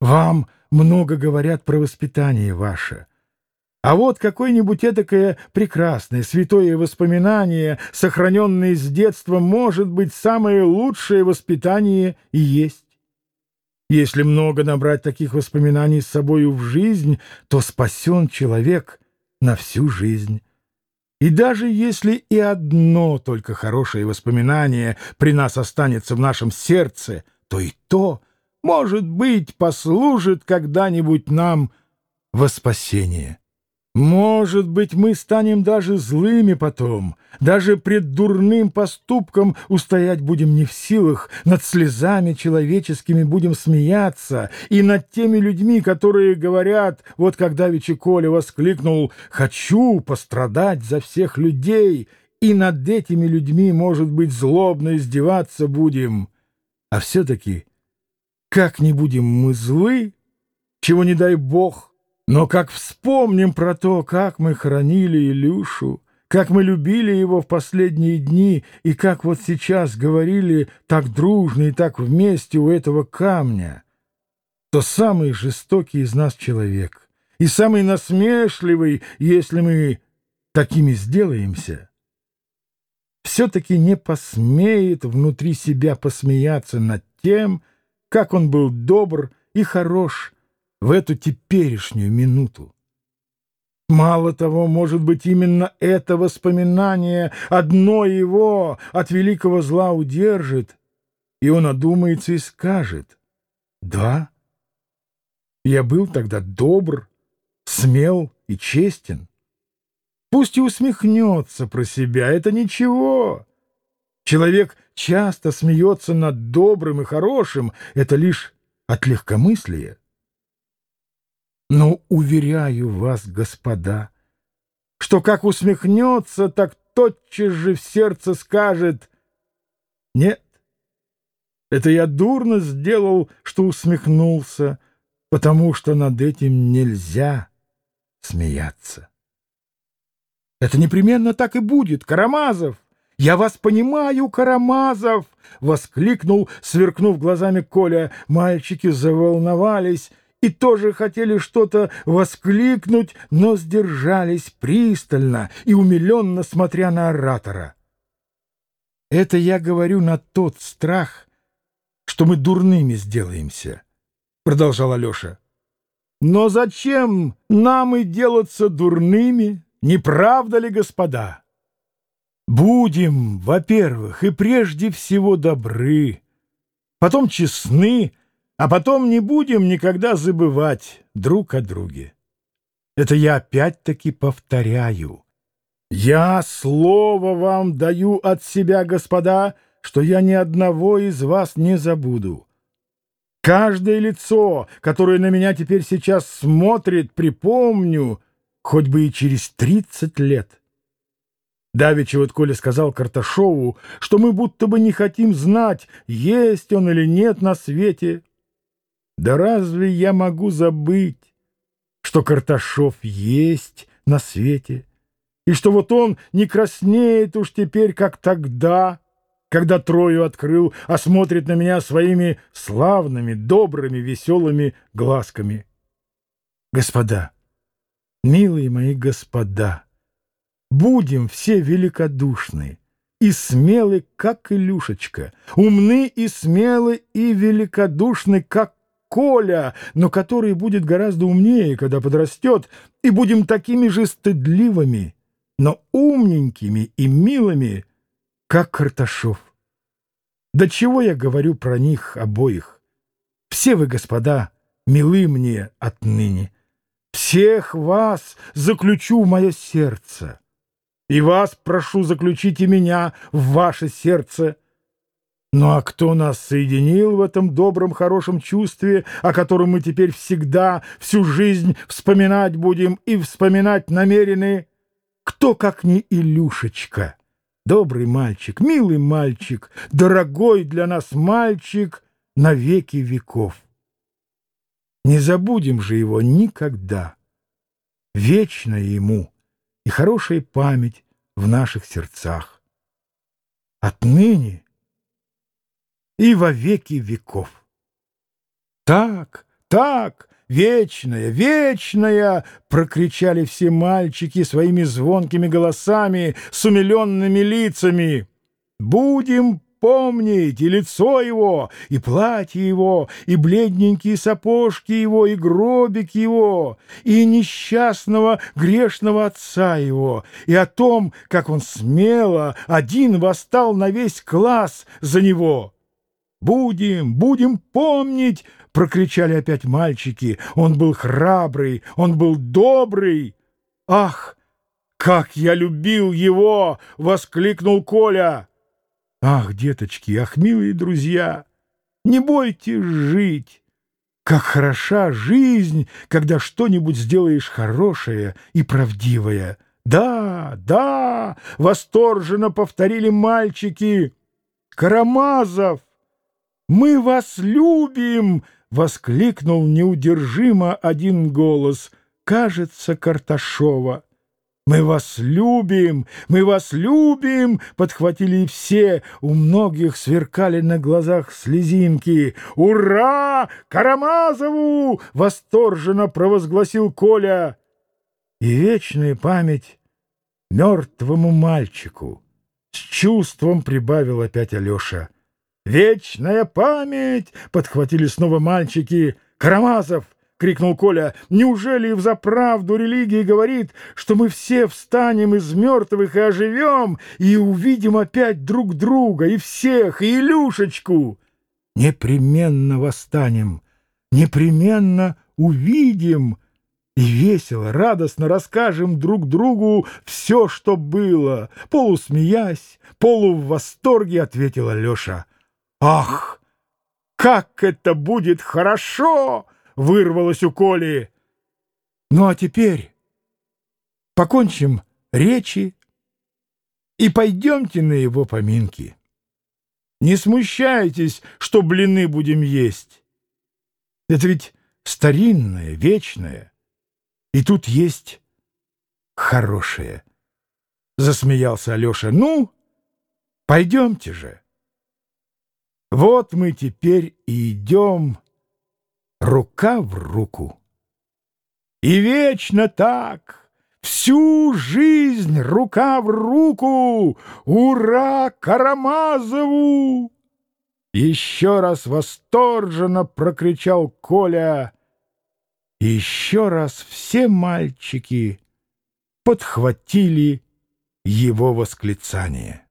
Вам много говорят про воспитание ваше. А вот какое-нибудь этакое прекрасное, святое воспоминание, сохраненное с детства, может быть, самое лучшее воспитание и есть. Если много набрать таких воспоминаний с собою в жизнь, то спасен человек на всю жизнь. И даже если и одно только хорошее воспоминание при нас останется в нашем сердце, то и то, может быть, послужит когда-нибудь нам во спасение. Может быть, мы станем даже злыми потом, даже пред дурным поступком устоять будем не в силах, над слезами человеческими будем смеяться, и над теми людьми, которые говорят, вот когда Вичи Коля воскликнул «Хочу пострадать за всех людей», и над этими людьми, может быть, злобно издеваться будем. А все-таки, как не будем мы злы, чего не дай Бог, но как вспомним про то, как мы хранили Илюшу, как мы любили его в последние дни и как вот сейчас говорили так дружно и так вместе у этого камня, то самый жестокий из нас человек и самый насмешливый, если мы такими сделаемся, все-таки не посмеет внутри себя посмеяться над тем, как он был добр и хорош, в эту теперешнюю минуту. Мало того, может быть, именно это воспоминание одно его от великого зла удержит, и он одумается и скажет, «Да, я был тогда добр, смел и честен». Пусть и усмехнется про себя, это ничего. Человек часто смеется над добрым и хорошим, это лишь от легкомыслия. Но уверяю вас, господа, что как усмехнется, так тотчас же в сердце скажет «Нет, это я дурно сделал, что усмехнулся, потому что над этим нельзя смеяться». Это непременно так и будет, Карамазов! «Я вас понимаю, Карамазов!» — воскликнул, сверкнув глазами Коля. Мальчики заволновались и тоже хотели что-то воскликнуть, но сдержались пристально и умиленно смотря на оратора. Это я говорю на тот страх, что мы дурными сделаемся, — продолжал Алеша. Но зачем нам и делаться дурными, не правда ли, господа? Будем, во-первых, и прежде всего добры, потом честны, а потом не будем никогда забывать друг о друге. Это я опять-таки повторяю. Я слово вам даю от себя, господа, что я ни одного из вас не забуду. Каждое лицо, которое на меня теперь сейчас смотрит, припомню, хоть бы и через тридцать лет. Давеча вот Коля сказал Карташову, что мы будто бы не хотим знать, есть он или нет на свете. Да разве я могу забыть, что Карташов есть на свете, и что вот он не краснеет уж теперь, как тогда, когда Трою открыл, а смотрит на меня своими славными, добрыми, веселыми глазками. Господа, милые мои господа, будем все великодушны и смелы, как Илюшечка, умны и смелы и великодушны, как Коля, но который будет гораздо умнее, когда подрастет, и будем такими же стыдливыми, но умненькими и милыми, как Карташов. Да чего я говорю про них обоих? Все вы, господа, милы мне отныне. Всех вас заключу в мое сердце. И вас прошу заключить и меня в ваше сердце. Ну а кто нас соединил в этом добром, хорошем чувстве, о котором мы теперь всегда, всю жизнь вспоминать будем и вспоминать намерены? Кто, как не Илюшечка? Добрый мальчик, милый мальчик, дорогой для нас мальчик на веки веков. Не забудем же его никогда. Вечная ему и хорошая память в наших сердцах. Отныне и во веки веков. Так, так, вечная, вечная!» — прокричали все мальчики своими звонкими голосами с умиленными лицами. «Будем помнить и лицо его, и платье его, и бледненькие сапожки его, и гробик его, и несчастного грешного отца его, и о том, как он смело один восстал на весь класс за него. «Будем, будем помнить!» — прокричали опять мальчики. «Он был храбрый, он был добрый!» «Ах, как я любил его!» — воскликнул Коля. Ах, деточки, ах, милые друзья, не бойтесь жить. Как хороша жизнь, когда что-нибудь сделаешь хорошее и правдивое. Да, да, восторженно повторили мальчики. Карамазов, мы вас любим, воскликнул неудержимо один голос, кажется, Карташова. «Мы вас любим! Мы вас любим!» — подхватили все. У многих сверкали на глазах слезинки. «Ура! Карамазову!» — восторженно провозгласил Коля. И вечная память мертвому мальчику. С чувством прибавил опять Алеша. «Вечная память!» — подхватили снова мальчики. «Карамазов!» — крикнул Коля. «Неужели и взаправду религия говорит, что мы все встанем из мертвых и оживем, и увидим опять друг друга, и всех, и Илюшечку?» «Непременно восстанем, непременно увидим, и весело, радостно расскажем друг другу все, что было», — полусмеясь, полу в восторге ответила Леша. «Ах, как это будет хорошо!» Вырвалось у Коли. Ну а теперь покончим речи и пойдемте на его поминки. Не смущайтесь, что блины будем есть. Это ведь старинное, вечное. И тут есть хорошее. Засмеялся Алеша. Ну, пойдемте же. Вот мы теперь и идем рука в руку. И вечно так, всю жизнь рука в руку, ура Карамазову! Еще раз восторженно прокричал Коля, еще раз все мальчики подхватили его восклицание.